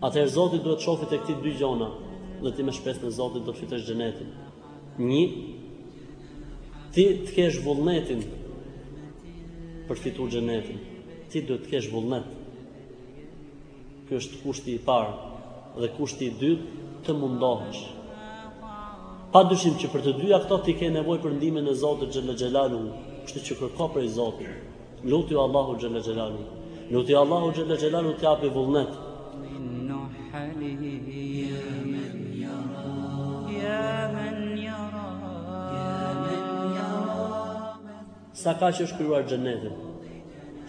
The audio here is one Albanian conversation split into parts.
Atëherë Zoti duhet të shofi tek ti dy gjona dhe ti me shpresën në Zotin do të fitosh xhenetin. 1. Ti të kesh vullnetin për të fituar xhenetin. Ti duhet të kesh vullnet. Ky është kushti i parë dhe kushti i dytë të mundohesh. Pa dyshim që për të dyja këto ti ke nevojë për ndihmën e Zotit xhel-le xhelaluhu, kështu që kërko prej Zotit. Lutju Allahut xhel-le xhelaluhu. Lutju Allahut xhel-le xhelaluhu të japi vullnet. Sa ka që është krijuar xheneti?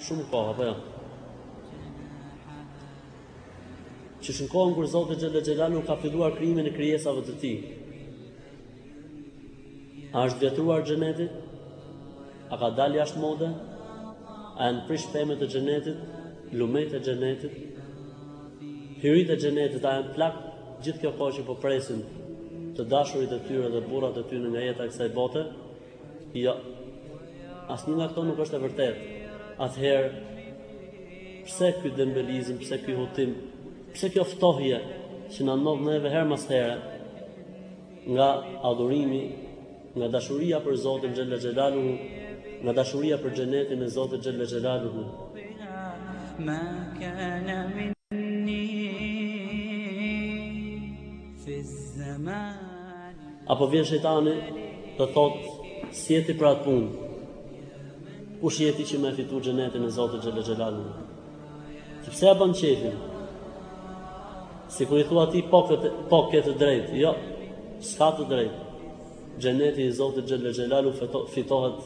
Shumë kohë, apo jo? Qysh në kohën kur Zoti xhel-le xhelaluhu ka filluar krijimin e krijesave të tij. A është vjetruar xheneti? A ka dalë jashtë mode? A janë prish pemët e xhenetit? Lumejt e xhenetit? Hyritë e xhenetit, a janë plak gjithë kjo kohë që po presin të dashurit e tyre dhe burrat e tyre nga jeta e kësaj bote? Jo. Asnjë nga këto nuk është e vërtetë. Atëherë pse ky dembelizëm, pse ky hutim, pse kjo ftohje që na ndodh neve herë mas here nga adhurimi, nga dashuria për Zotin xhel-le xhelaluhu, nga dashuria për xhenetin e Zotit xhel-le xhelaluhu. Apo vjen shejtani të thotë s'je ti për atë punë. Kush je ti që me fitu xhenetin e Zotit xhel-le xhelaluhu. Ti pse e bën qejfin? Sikur i thua atij po ke të drejtë, jo. S'ka të drejtë. Xheneti i Zotit xhel-le xhelaluhu fitohet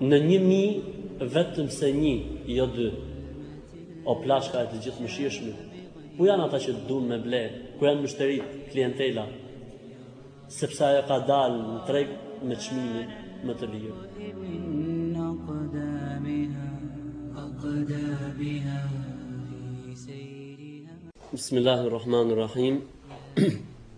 Në një mijë vetëm se një jo dy o plaçka e të Gjithëmëshirshmit ku janë ata që dunë me ble ku janë mushteritë klientela sepse ajo ka dalë në treg me çmimin më të lirë.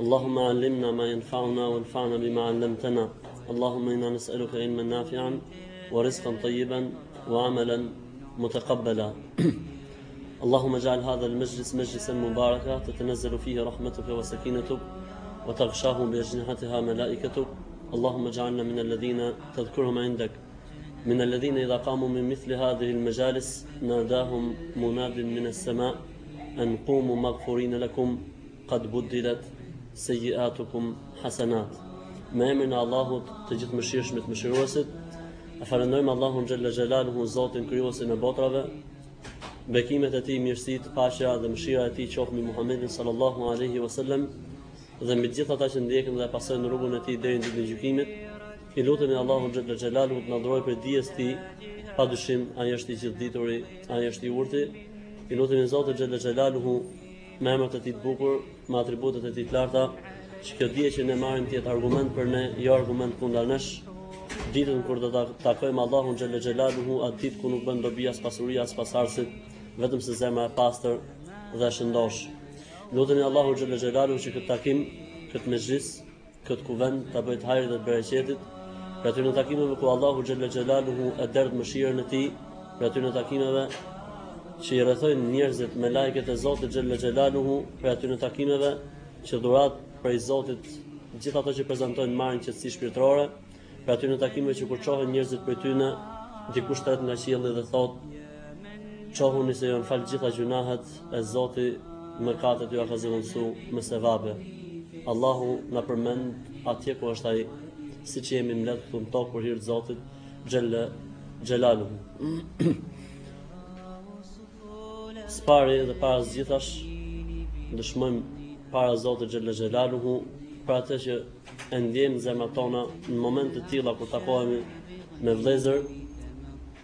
اللهم علمنا ما ينفعنا وانفعنا بما علمتنا اللهم إنا نسألك علما نافعا ورزقا طيبا وعملا متقبلا اللهم اجعل هذا المجلس مجلسا مباركا تتنزل فيه رحمتك وسكينتك وتغشاه بأجنحتها ملائكتك اللهم اجعلنا من الذين تذكرهم عندك من الذين إذا قاموا من مثل هذه المجالس ناداهم مناد من السماء أن قوموا مغفورين لكم Qad buddilat seyyi'atukum hasanat Me emrin e Allahut, të Gjithëmëshirshmit mëshiruesit. E falënderojmë Allahun xhel-le xhelaluhu, Zotin krijuesin e botërave. Bekimet e tij, mirësitë, paqja dhe mëshira e tij qofshin mbi Muhammedin sallallahu alaihi wasallam dhe mbi të gjithë ata që ndjekin dhe pasojnë rrugën e tij deri në ditën e gjykimit. I lutemi Allahut xhel-le xhelaluhu të na dhurojë prej dijes tij, pa dyshim ai është i gjithëdituri, ai është i urti. I lutemi Zotit xhel-le xhelaluhu me emrat e tij të bukur, me atributet e tij të larta, që kjo dije që ne marrim të jetë argument për ne, jo argument kundër nesh. Ditën kur do ta takojmë Allahun xhalla xhelaluhu, atë ditë kur nuk bën dobi as pasuria as pasardhësit, vetëm se zemra e pastër dhe e shëndosh. Lutemi Allahun xhalla xhelaluhu që këtë takim, këtë mexhlis, Këtë kuvend ta bëjë të hajrit dhe të bereqetit, prej atyre takimeve ku Allahu xhelle xhelaluhu e derdh mëshirën e tij, prej atyre takimeve që i rrethojnë njerëzit melaiket e Zotit xhelle xhelaluhu, prej atyre takimeve që dhuratë prej Zotit gjithë ato që prezantojnë marrin qetësi shpirtrore, Prej atyre takimeve që kur çohen njerëzit prej tyne, dikush thërret nga qielli dhe thot, çohuni se ju janë fal gjitha gjynahet e Zoti mëkatet jua ka zëvendësu me sevape. Allahu na përmend atje ku është ai siç jemi mbledh ne në tokë për hir të Zotit xhelle xhelaluhu. Së pari dhe para së gjithash dëshmojmë para Zotit xhelle xhelaluhu për atë që E ndjejmë në zemrat tona në momente të tilla kur takohemi me vëllezër,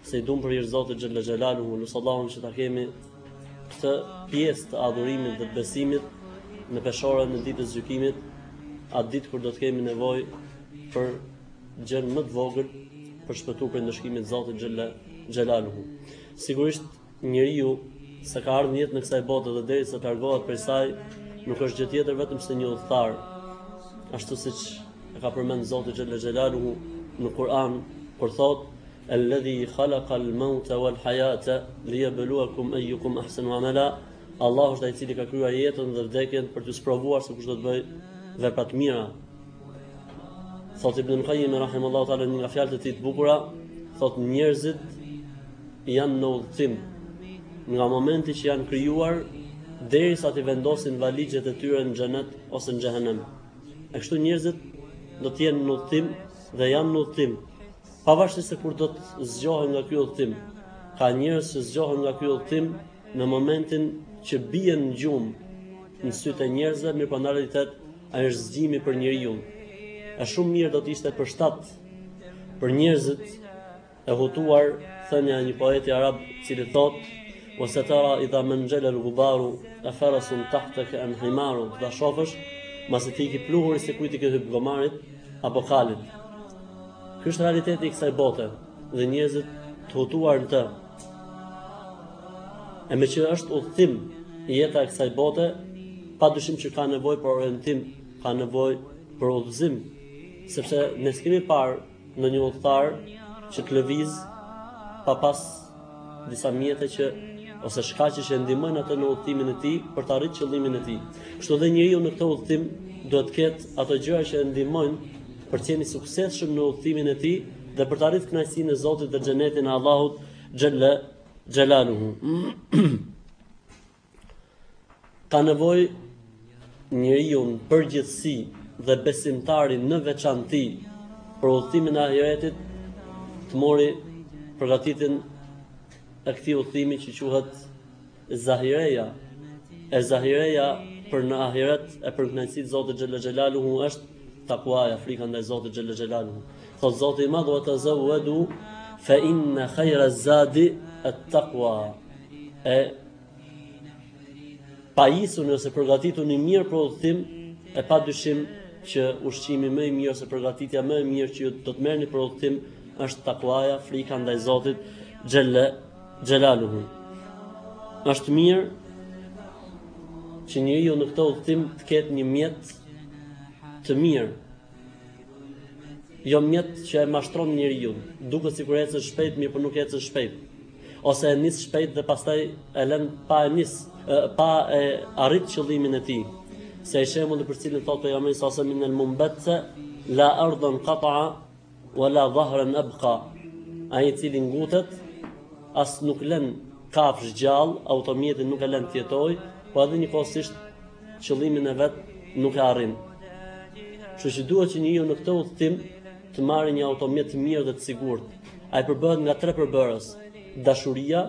se i duam për hir Zotit xhalla xhelaluhu, e lus Allahun që ta kemi këtë pjesë të adhurimit dhe të besimit në peshoren e ditës gjykimit, atë ditë kur do të kemi nevojë për gjën më të vogël për t'shpëtu prej ndëshkimit Zotit xhelle xhelaluhu. Sigurisht, Njeriu, sa ka ardhur në jetën e kësaj bote dhe derisa të largohet prej saj, nuk është gjë tjetër vetëm se një udhëtar. Ashtu siç e ka përmend Zoti xhalla xhelaluhu në Kur'an, kur thot: "Alladhi khalaqa al-mauta wal-hayata liyabluwakum ayyukum ahsanu amala." Allahu është ai i cili ka krijuar jetën dhe vdekjen për t'ju sprovuar se kush do të bëjë vepra të mira. Thot Ibn Qayyim rahimahullahu taala një nga fjalët e tij të bukura, thot njerëzit janë në udhëtim nga momenti që janë krijuar derisa t'i vendosin valixhet e tyre në xhenet ose në xhehenem. E kështu njerëzit do të jenë në udhëtim dhe janë në udhëtim pavarësisht se kur do të zgjohen nga ky udhëtim. Ka njerëz që zgjohen nga ky udhëtim në momentin që bien në gjumë në sytë e njerëzve, mirëpo në realitet Ai është zgjimi për njeriun. E shumë mirë do të ishte përshtat për njerëzit e hutuar thënia e një poeti arab i cili thotë wa satara idha man jala al gubaru afarasun tahtaka am himaru do shofësh masi të iki pluhuri se kujt i ke hyp gomarit apo kalit ky është realiteti i kësaj bote dhe njerëzit e hutuar në të E meqë është udhëtim jeta e kësaj bote, pa dyshim që ka nevojë për orientim, ka nevojë për udhëzim, sepse ne s'kemi parë ndonjë udhëtar që të lëvizë pa pas disa mjete që ose shkaqe që e ndihmojnë atë në udhëtimin e tij për të arritur qëllimin e tij. Kështu dhe njeriu në këtë udhëtim duhet të ketë ato gjëra që e ndihmojnë për të qenë i suksesshëm në udhëtimin e tij dhe për të arritur kënaqësinë e Zotit dhe xhenetin e Allahut xhella xhelaluhu. Ka nevojë njeriu në përgjithësi dhe besimtari në veçanti për udhëtimin e ahiretit të marrë përgatitjen e këtij udhëtimi që quhet Zahireja E zahireja për në ahiret e për kënaqësinë e Zotit xhella xhelaluhu është takuaja, frika ndaj Zotit xhella xhelaluhu. Thotë Zoti i Madh wa tazawwadu fa inna khayra zadi at-taqwa. E pajisuni ose përgatituni mirë për udhëtim, e pa dyshim që ushqimi më i mirë ose përgatitja më e mirë që ju do të merrni për udhëtim është takuaja, frika ndaj Zotit xhella Xhelaluhu. Është mirë që njeriu në këtë udhëtim të ketë një mjet të mirë. Jo mjet që e mashtron njeriun, duket sikur ecën shpejt, mirëpo nuk ecën shpejt. Ose e nis shpejt dhe pastaj e lën pa e nis, pa e arrit qëllimin e tij. Si shembulli për të cilin thotë pejgamberi salasem inel munbetta la ardhun qata'a Wala dhahran abqa, ai i cili ngutet, as nuk lën kafshë gjallë, automjetin nuk e lën të jetojë, po edhe njëkohësisht qëllimin e vet nuk e arrin. Kështu që duhet që njeriu në këtë udhëtim të marrë një automjet të mirë dhe të sigurt. Ai përbëhet nga tre përbërës: dashuria,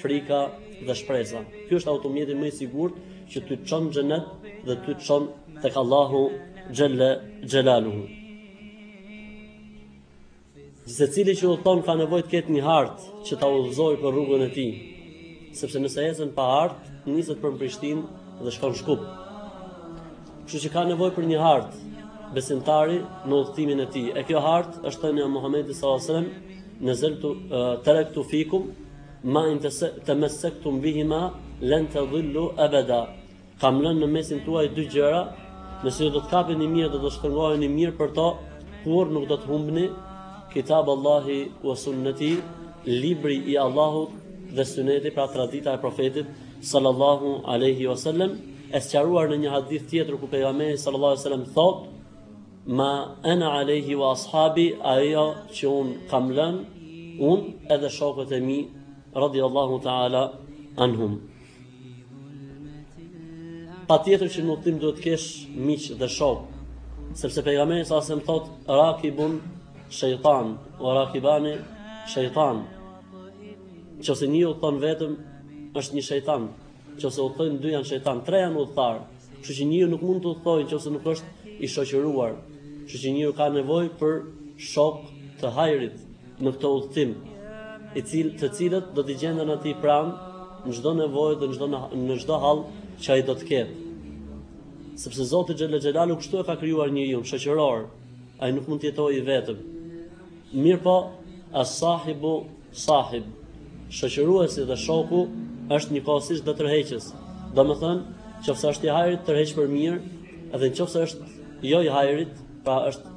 frika dhe shpresa. Ky është automjeti më i sigurt që të çon në xhenet dhe të çon tek Allahu xhelle xhelaluhu. Secili që udhëton ka nevojë të ketë një hartë që ta udhëzojë për rrugën e tij, sepse nëse ecën pa hartë, niset për në Prishtinë dhe shkon Shkup. Kështu që ka nevojë për një hartë besimtari në udhëtimin e tij. E kjo hartë është thënia e Muhamedit sallallahu alajhi wasallam, "Nazaltu taraktu fikum ma in temessektum bihima lan tadhillu abada." Kam lënë në mesin tuaj dy gjëra, nëse ju do të kapeni mirë dhe do shtrëngoheni mirë për to, kurrë nuk do të humbni Kitab Allahi wa sunneti, libri i Allahut dhe suneti pra tradita e profetit sallallahu alaihi wasallam e sqaruar në një hadith tjetër ku pejgamberi sallallahu alaihi wasallam thotë ma ana alaihi wa ashabi ajo që unë kam lën unë edhe shokët e mi radhiyallahu taala anhum Patjetër që në udhëtim duhet të kesh miq dhe shokë, sepse pejgamberi sa sem thotë rakibun shejtan, o rakibani shejtan. Qoftë se një udhëton vetëm është një shejtan, qoftë se udhëtojnë dy janë shejtan, tre janë udhëtarë. Kështu që njeriu nuk mund të udhëtojë qoftë se nuk është i shoqëruar. Kështu që njeriu ka nevojë për shokë të hajrit, në këtë udhëtim, i cil, të cilët do t'i gjenden atij pranë në çdo nevojë dhe në çdo në çdo hall që ai do të ketë. Sepse Zoti xhallal xhelalu kështu e ka krijuar njeriun shoqëror, ai nuk mund të jetojë i vetëm. Mirëpo, as sahibu sahib, shoqëruesi dhe shoku është njëkohësisht dhe tërheqës. Domethënë, qoftë se është i hajrit tërheq për mirë, edhe në qoftë se është jo i hajrit, pra është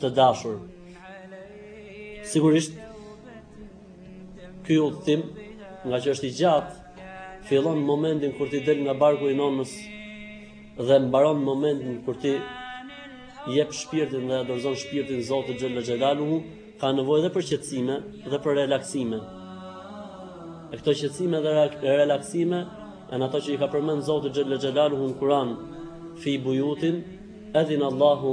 të dashur. Sigurisht, ky udhëtim, ngaqë është i gjatë, fillon në momentin kur ti del nga barku i nonës dhe mbaron në momentin kur ti jep shpirtin dhe ia dorëzon shpirtin Zotit Xhella Xhelalu, ka nevojë edhe për qetësime dhe për relaksime. E këto qetësime dhe relaksime janë ato që i ka përmend Zoti Xhella Xhelalu në Kur'an, fi bujutin, edhin Allahu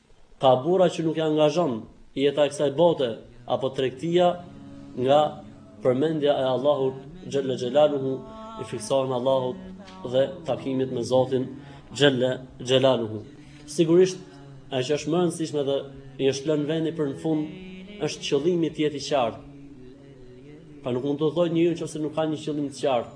Ka burra që nuk i angazhon jeta e kësaj bote apo tregtia nga përmendja e Allahut xhelle xhelaluhu i frikësohen Allahut dhe takimit me Zotin xhelle xhelaluhu. Sigurisht ajo që është më e rëndësishme dhe i është lënë vendi për në fund është qëllimi të jetë i qartë. Pra nuk mund të udhëtojë njeriu në qoftë se nuk ka një qëllim të qartë.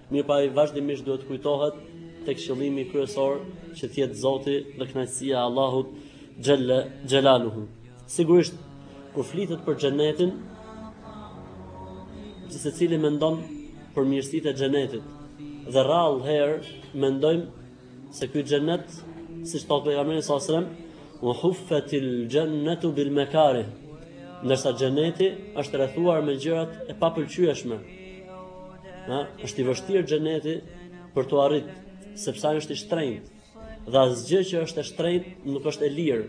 Mirëpo ai vazhdimisht duhet të kujtohet tek qëllimi kryesor që të jetë Zoti dhe kënaqësia e Allahut xhelle xhelaluhu. Sigurisht, kur flitet për xhenetin, që secili mendon për mirësitë e xhenetit dhe rrallë herë mendojmë Se ky xhennet, siç thotë pejgamberi sallallahu alajhi wasallam, "Wa huffatil jannatu bil makarih." Ndërsa xheneti është i rrethuar me gjërat e papëlqyeshme. Ha, është i vështirë xheneti për t'u arrit, sepse ai është i shtrenjtë. Dhe asgjë që është e shtrenjtë nuk është e lirë.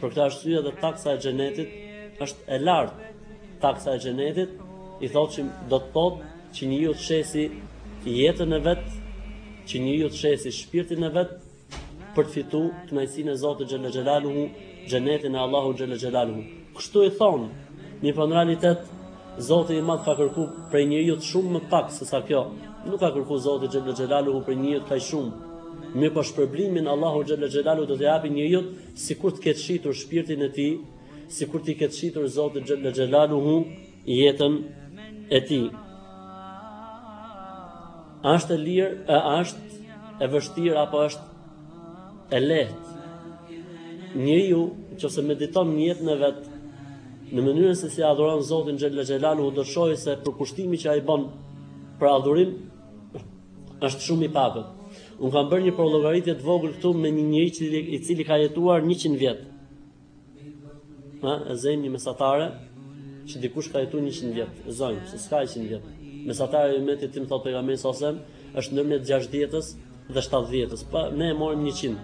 Për këtë arsye edhe taksa e xhenetit është e lartë. Taksa e xhenetit i thotë që do të thotë që njeriu të shesi jetën e vet, që njeriu të shesi shpirtin e vet për të fituar kënaqësinë e Zotit xhelle xhelaluhu, xhenetin e Allahut xhelle xhelaluhu. Kështu i thonë, mirëpo në realitet Zoti i Madh ka kërku prej njeriut shumë më pak se sa kjo. Nuk ka kërku Zoti xhelle xhelaluhu prej njeriut kaq shumë. Mirëpo shpërblimin Allahu xhelle xhelaluhu do t'i japë njeriut sikur të ketë shitur shpirtin e tij, sikur t'i ketë shitur Zotit xhelle xhelaluhu, jetën e tij. A është e lirë, a është e vështirë apo është e lehtë? Njeriu në qoftë se mediton në jetën e vet në mënyrën se si adhuron Zotin Xhelle Xhelaluhu do shohë se përkushtimi që ai bën për adhurim është shumë i pakët. Unë kam bërë një përlogaritje të vogël këtu me një njeri i cili ka jetuar 100 vjet. Ha, e zëmë një mesatare, që dikush ka jetu njëqind vjet, e zëmë, se s'ka njëqind vjet. Mesatarja e ymetit tim, thotë pejgamberi sa osem, është ndërmjet 60-ës dhe 70-ës, pa ne e marrim njëqind,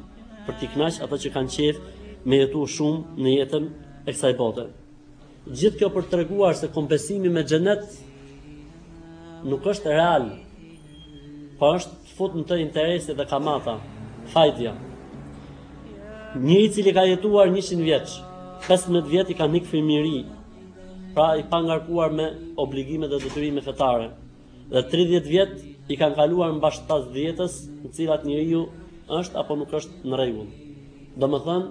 për t'i knaq ata që kanë qejf me jetu shumë në jetën e kësaj bote. Gjithë kjo për të treguar se kompensimi me xhenet nuk është real, pa po është Të fut në të interesi dhe kamata, fajdja. Njeri i cili ka jetuar 100 vjet, 15 vjet i kanë ik fëmijëri, pra i pangarkuar me obligime dhe detyrime fetare. Dhe 30 vjet i kanë kaluar mbash 70-s, në të cilat njeriu është apo nuk është në rregull. Domethënë,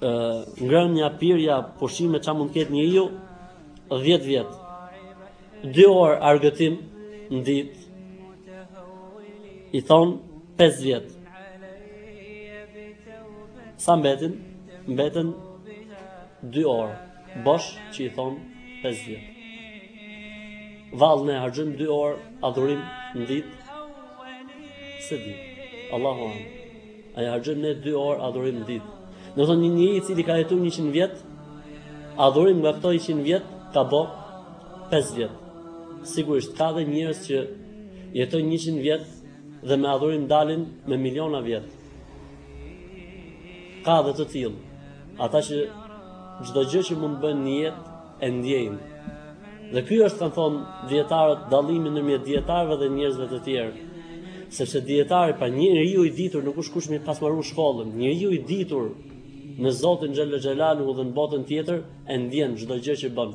Ngrënia, pirja, pushimet çfarë mund të ketë njeriu 10 vjet. 2 orë argëtim në ditë. I thon 5 vjet. Sa mbeten? Mbeten 2 orë. Bosh që i thon 5 vjet. Vallë ne harxhojmë 2 orë adhurim në ditë. S'e di. Allahu alem. A i harxhojmë ne 2 orë adhurim në ditë. Do të thotë një njeri i cili ka jetuar 100 vjet, adhurim nga këto 100 vjet ka bë 5 vjet. Sigurisht ka dhe njerëz që jetojnë 100 vjet dhe me adhurim dalin me miliona vjet. Ka dhe të tillë. Ata që çdo gjë që mund të bëjnë në jetë e ndjejmë. Dhe ky është kanë thonë dijetarët dallimi ndërmjet dijetarëve dhe njerëzve të tjerë. Sepse dijetari pa njeriu i ditur nuk është kush me pas marrë shkollën. Njeriu i ditur në Zotin Xhel Xhelaluhu dhe në botën tjetër e ndjen çdo gjë që bën.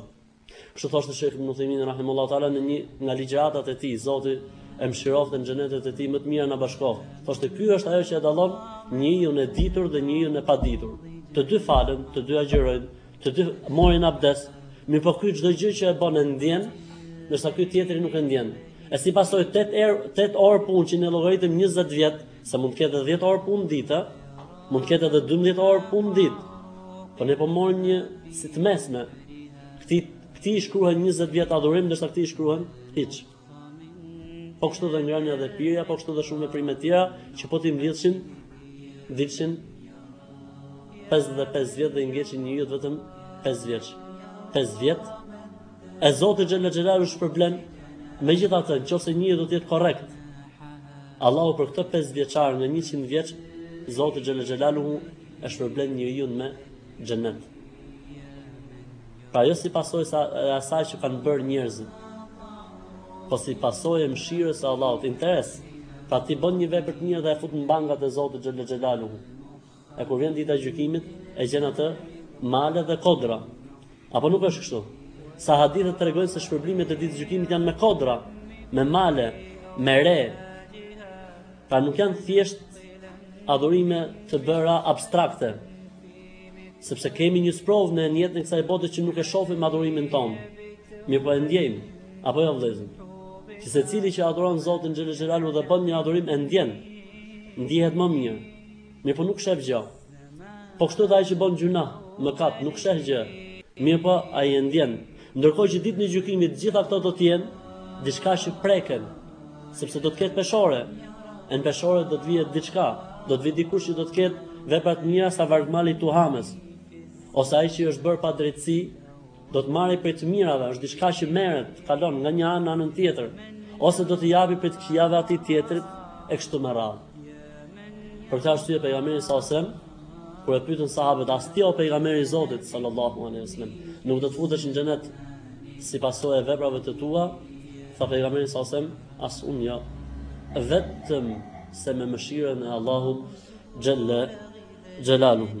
Kështu thoshte Sheh Ibn Uthaymeen rahimullahu taala në një nga ligjëratat e tij, Zoti e mëshiroftë në xhenetet e tij më të mira na bashkoft. Thoshte ky është ajo që e dallon njeriun e ditur dhe njeriun e paditur. Të dy falen, të dy agjërojnë, Të dy morin abdes, mirë po ky çdo gjë që e bën e ndjen, ndërsa ky tjetri nuk e ndjen. E si pasojë 8 er, 8 orë punë që ne llogaritëm 20 vjet, se mund të ketë edhe 10 orë punë ditë, mund të ketë edhe 12 orë punë ditë. Po ne po morim një si të mesme. Këtij këtij i shkruhen 20 vjet adhurim, ndërsa këtij i shkruhen hiç. Po kështu dhe ngrënia dhe pirja, po kështu dhe shumë veprime të tjera që po t'i mblidhnim dilnin 55 vjet dhe i ngecin njeriut vetëm 5 vjeç. 5 vjet. E Zoti xhella xhelaluhu shpërblen. Megjithatë, nëse njeriu do të jetë korrekt, Allahu për këtë 5 vjeçar në 100 vjeç, Zoti xhella xhelaluhu e shpërblen njeriu me xhennet. Pra jo si pasojë e asaj që kanë bërë njerëzit, po si pasojë e mëshirës së Allahut, interes. Pra ti bën një vepër të mirë dhe e fut në bankat e Zotit xhel xhelaluhu. E kur vjen dita e gjykimit, e gjen atë male dhe kodra. Apo nuk është kështu? Sa hadithe tregojnë se shpërblimet e ditës së gjykimit janë me kodra, me male, me re. Pra nuk janë thjesht adhurime të bëra abstrakte, Sepse kemi një sprovë në jetën e kësaj bote që nuk e shohim adhurimin tonë. Mirëpo e ndjejmë, apo jo vëllezër? Që secili që adhuron Zotin Xhele Xhelaluhu dhe bën një adhurim e ndjen, ndjehet më mirë. Mirëpo nuk shef gjë. Po kështu dhe ai që bën gjynah, mëkat, nuk shef gjë. Mirëpo ai e ndjen. Ndërkohë që ditën e gjykimit të gjitha këto do të jenë diçka që preken, sepse do të ketë peshore. E në peshore do të vihet diçka, do të vijë dikush që do të ketë vepra të mira sa vargmali i Tuhamës. Ose ai që i është bërë padrejtësi, do të marrë prej të mirave, është diçka që merret, kalon nga një anë në anën tjetër, ose do të japi prej të këqijave atij tjetrit e kështu me radhë. Për këtë arsye pejgamberi salallahu alejhi ue selem kur e pyetën sahabët as ti o pejgamber i Zotit sallallahu alaihi wasallam nuk do të futesh në xhenet si pasojë e veprave të tua tha pejgamberi salallahu alejhi ue selem as unë jo vetëmse me mëshirën e Allahut xhelle xhelaluhu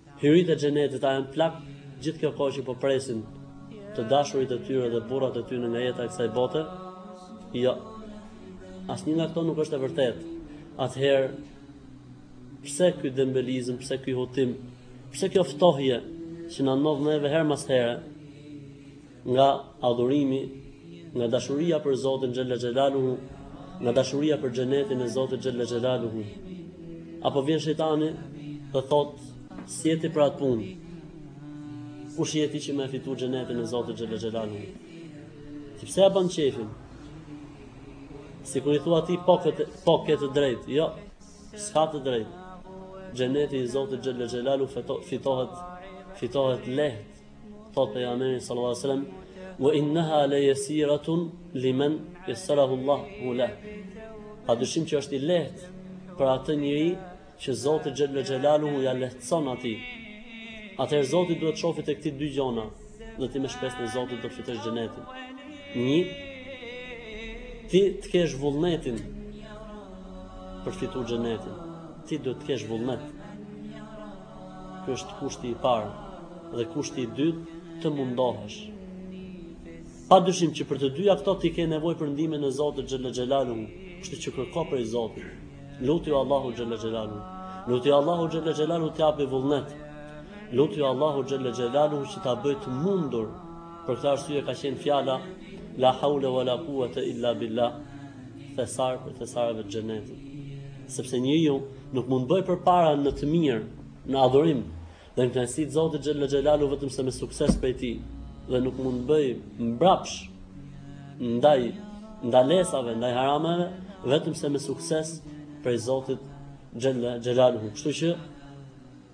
Hyrit e xhenetit a janë plak gjithë kjo kohë që po presin të dashurit e tyre dhe burrat e tyre nga jeta e kësaj bote? Jo. Asnjë nga këto nuk është e vërtetë. Atëherë pse ky dembelizëm, pse ky hutim, pse kjo ftohje që na ndodh neve herë mas here? nga adhurimi, nga dashuria për Zotin Xhella Xhelaluhu, nga dashuria për xhenetin e Zotit Xhella Xhelaluhu. Apo vjen shejtani dhe thot, s'je ti për atë punë? Kush je ti që me fitu xhenetin e Zotit Xhella Xhelaluhu? Ti pse e bën qefin? Si kur i thua ti po ke të, po ke të drejt, jo, s'ka të drejt. Xheneti i Zotit Xhella Xhelaluhu fitohet fitohet lehtë Thot pejgamberi sallallahu alaihi wasallam, "Wa innaha la yasiratun liman yasarahu Allahu lah." Pa dyshim që është i lehtë për atë njeri që Zoti xhella xhelaluhu ja lehtëson atij. Atëherë Zoti duhet të shofi tek ti dy gjona, dhe ti me shpresë në Zotin do të fitosh xhenetin. Një ti të kesh vullnetin për të fituar xhenetin. Ti duhet të kesh vullnet. Ky është kushti i parë dhe kushti i dytë të mundohesh. Pa dyshim që për të dyja këto ti ke nevojë për ndihmën e Zotit Xhella Xhelalu, kështu që kërko prej Zotit. Lutju Allahu Xhella Xhelalu. Lutju Allahu Xhella Xhelalu të japë vullnet. Lutju Allahu Xhella Xhelalu që ta bëj të mundur. Për këtë arsye ka qenë fjala la haula wala quwata illa billah. Thesar prej thesarëve të xhenetit. Sepse njeriu Nuk mund të bëj përpara në të mirë, në adhurim dhe në kënaqësi të Zotit xhella xhelalu vetëm se me sukses prej tij dhe nuk mund të bëj mbrapsh ndaj ndalesave, ndaj harameve vetëm se me sukses prej Zotit xhella xhelalu. Kështu që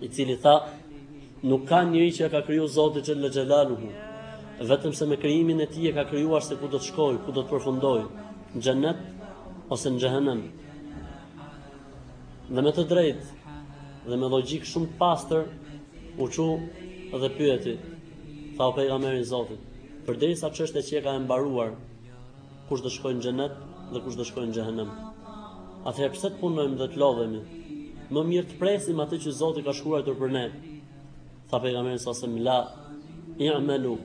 i cili tha, nuk ka njeri që e ka kriju Zoti xhella xhelaluhu, vetëm se me krijimin e tij e ka krijuar se ku do të shkoj, ku do të përfundoj, në xhenet ose në xhehenem. Dhe me të drejt, dhe me logjik shumë të pastër, u çu dhe pyeti, tha o pejgamber i Zotit, përderisa çështja qenka e mbaruar, Kush do shkojë në xhenet dhe kush do shkojë në xhehenem? Atëherë pse të punojmë dhe të lodhemi? Më mirë të presim atë që Zoti ka shkruar për ne. Tha pejgamberi sa sem la i'malu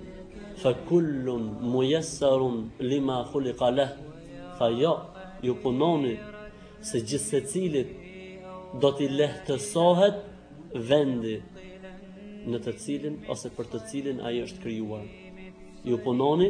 fa kullun muyassarun lima khuliqa lah. Tha jo, ju punoni se gjithsecilit do t'i lehtësohet vendi në të cilin ose për të cilin ai është krijuar. Ju punoni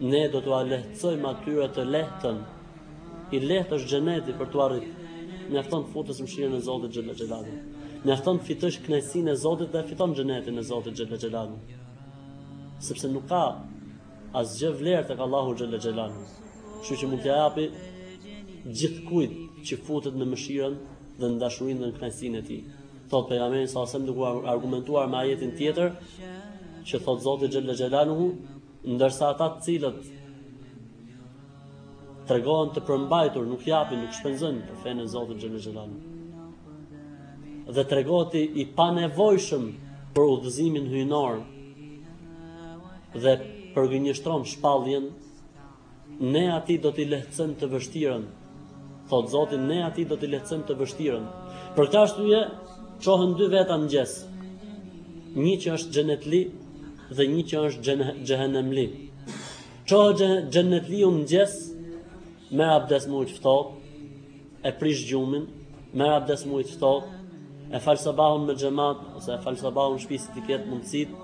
Ne do t'ua lehtësojmë atyre të lehtën. I lehtë është xheneti për t'u arrit. Mjafton të futesh në mëshirën e Zotit xhella xhelalu. Mjafton të fitosh kënaqësinë e Zotit dhe fiton xhenetin e Zotit xhella xhelalu. Sepse nuk ka asgjë vlerë tek Allahu xhella xhelalu. Kështu që mund t'ia japi gjithkujt që futet në mëshirën dhe në dashurinë dhe në kënaqësinë e tij. Thot pejgamberi sa sem duke argumentuar me ajetin tjetër që thot Zoti xhella xhelaluhu Ndërsa ata të cilët tregohen të përmbajtur, nuk japin, nuk shpenzojnë për fenë e Zotit xhel xhelal. Dhe tregohet i panevojshëm për udhëzimin hyjnor dhe përgënjeshtron shpalljen Ne atij do t'i lehtësojmë të vështirën. Thot Zoti, ne atij do t'i lehtësojmë të vështirën. Për këtë arsye, çohen dy veta në mëngjes. Një që është xhenetli dhe një që është xhehenemli. Çohet xhenetliu në mëngjes, merr abdes me ujë të ftohtë, e prish gjumin, merr abdes me ujë të ftohtë, e fal sabahun me xhamat ose e fal sabahun në shtëpi si të ketë mundësit,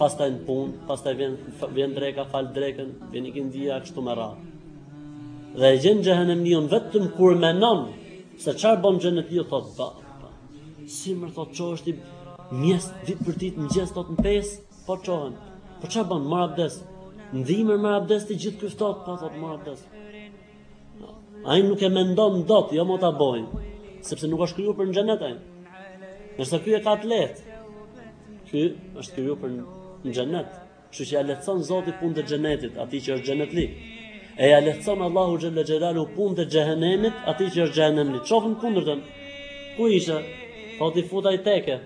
pastaj në punë, pastaj vjen vjen dreka, fal drekën, vjen ikindia kështu me radhë. Dhe e gjen xhehenemliun vetëm kur menon se çfarë bën xhenetliu thotë ba. Si mor thotë çohesh ti mjes ditë për ditë mëngjes thotë në pesë, po çohem. Po çfarë bën? Marr abdes. Në dimër merr abdes gjithë ky ftohtë, po thotë marr abdes. Ai nuk e mendon dot, jo mo ta boj, sepse nuk është krijuar për në xhenet ai. Nëse ky e ka të lehtë, ky është krijuar për në xhenet. Kështu që ja lehtëson Zoti punët e xhenetit, atij që është xhenetli. E ja lehtëson Allahu xhalla xhelalu punët e xhehenemit, atij që është xhehenemli. Shofim kundërtën. Ku ishe? Po i futa i teke.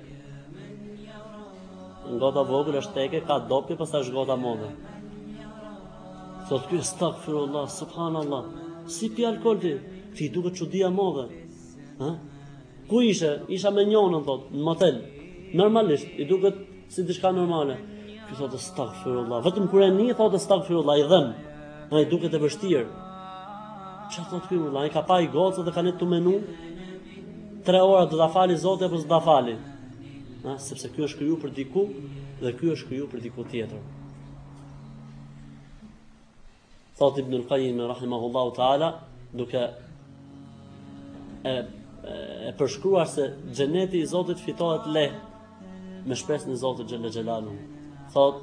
Gota vogël është teke, ka dopje, pastaj është gota modhe. Thot ky stagfirullah, subhanallah. Si pi alkool ti? I duket çudi e modhe. Ha? Ku ishe? Isha me njonën thot, në motel. Normalisht, i duket si diçka normale. Ky thot stagfirullah. Vetëm kur e ni thot stagfirullah, i dhëm. Po i duket e vështirë. Çfarë thot ky vëlla? Ai ka pa i gocë dhe ka me menu 3 orë do ta fali Zoti apo s'do ta fali? Ha, sepse ky është kriju për diku dhe ky është kriju për diku tjetër. Thot Ibn al-Qayyim rahimahullahu ta'ala, duke e, e përshkruar se xheneti i Zotit fitohet lehtë me mshirën e Zotit xhel xhelalu. Thot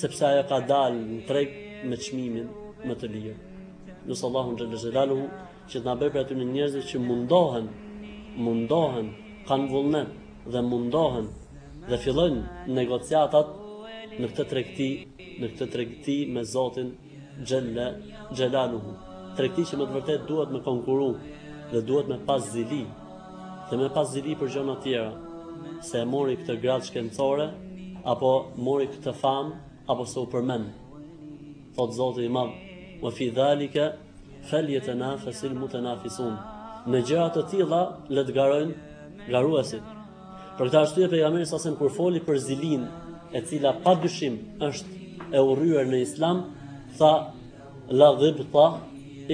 sepse ajo ka dalë në treg me çmimin më të lirë. Lusim Allahun xhelle xhelaluhu që të na bëjë prej atyre njerëzve që mundohen, mundohen, kanë vullnet dhe mundohen dhe fillojnë negociatat në këtë tregti, në këtë tregti me Zotin xhelle xhelaluhu. Tregti që me të vërtetë duhet me konkurru dhe duhet me pas zili dhe me pas zili për gjona tjera, se e mori këtë gradë shkencore apo mori këtë famë apo se u përmend. Thotë Zoti i Madh, "Wa fi dhalika falyatanafasil mutanafisun." Në gjëra të tilla le të garojnë garuesit. Për këtë arsye pejgamberi salsem kur foli për zilin, e cila pa dyshim është e urryer në Islam, tha la dhibta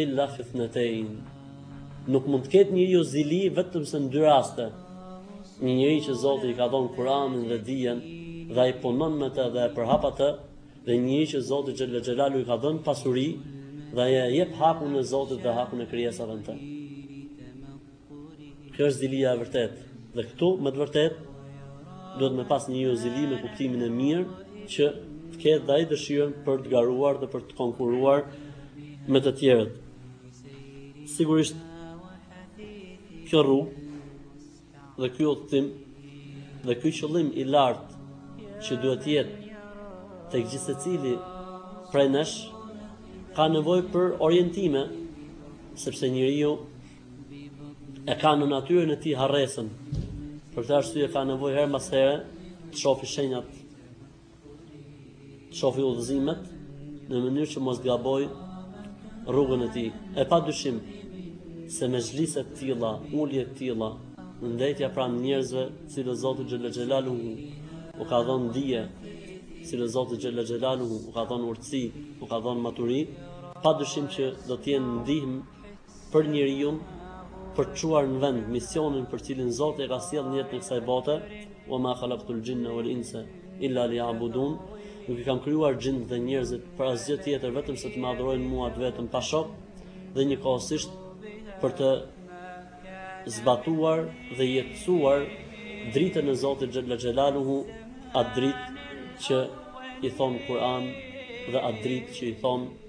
illa fithnatayn. Nuk mund të ketë njeriu zili vetëm se në dy raste. Një njeri që Zoti i ka dhënë Kur'anin dhe dijen dhe ai punon me të dhe e përhap atë, dhe një njeri që Zoti xhelle xhelaluhu i ka dhënë pasuri dhe ai e jep hakun e Zotit dhe hakun e krijesave në të. Kjo është zilia e vërtetë. Dhe këtu, me të vërtetë, duhet me pas njeriu zili me kuptimin e mirë, që të ketë dhe ai dëshirën për të garuar dhe për të konkurruar me të tjerët. Sigurisht, kjo rrugë dhe ky udhëtim dhe ky qëllim i lartë që duhet të jetë tek gjithsecili prej nesh, ka nevojë për orientime, sepse njeriu e ka në natyrën e tij harresën. Për këtë arsye ka nevojë herë pas here të shofi shenjat, të shofi udhëzimet në mënyrë që mos të gabojë rrugën e tij. E pa dyshim se mexhlise të tilla, ulje të tilla, ndejtja pranë njerëzve, cilëve Zoti xhelle xhelaluhu u ka dhonë dije, cilëve Zoti xhelle xhelaluhu u ka dhonë urtësi, u ka dhonë maturi, pa dyshim që do t'jenë ndihmë për njeriun për të çuar në vend misionin për cilin Zoti e ka sjellë në jetën e kësaj bote, "Wa ma khalaqtul jinna wal insa illa liya'budun", nuk i kam krijuar xhinët dhe njerëzit për asgjë tjetër vetëm se të më adhurojnë mua të vetëm pa shok dhe njëkohësisht për të zbatuar dhe jetësuar dritën e Zotit xhella xhelaluhu atë dritë që i thonë Kur'an dhe atë dritë që i thonë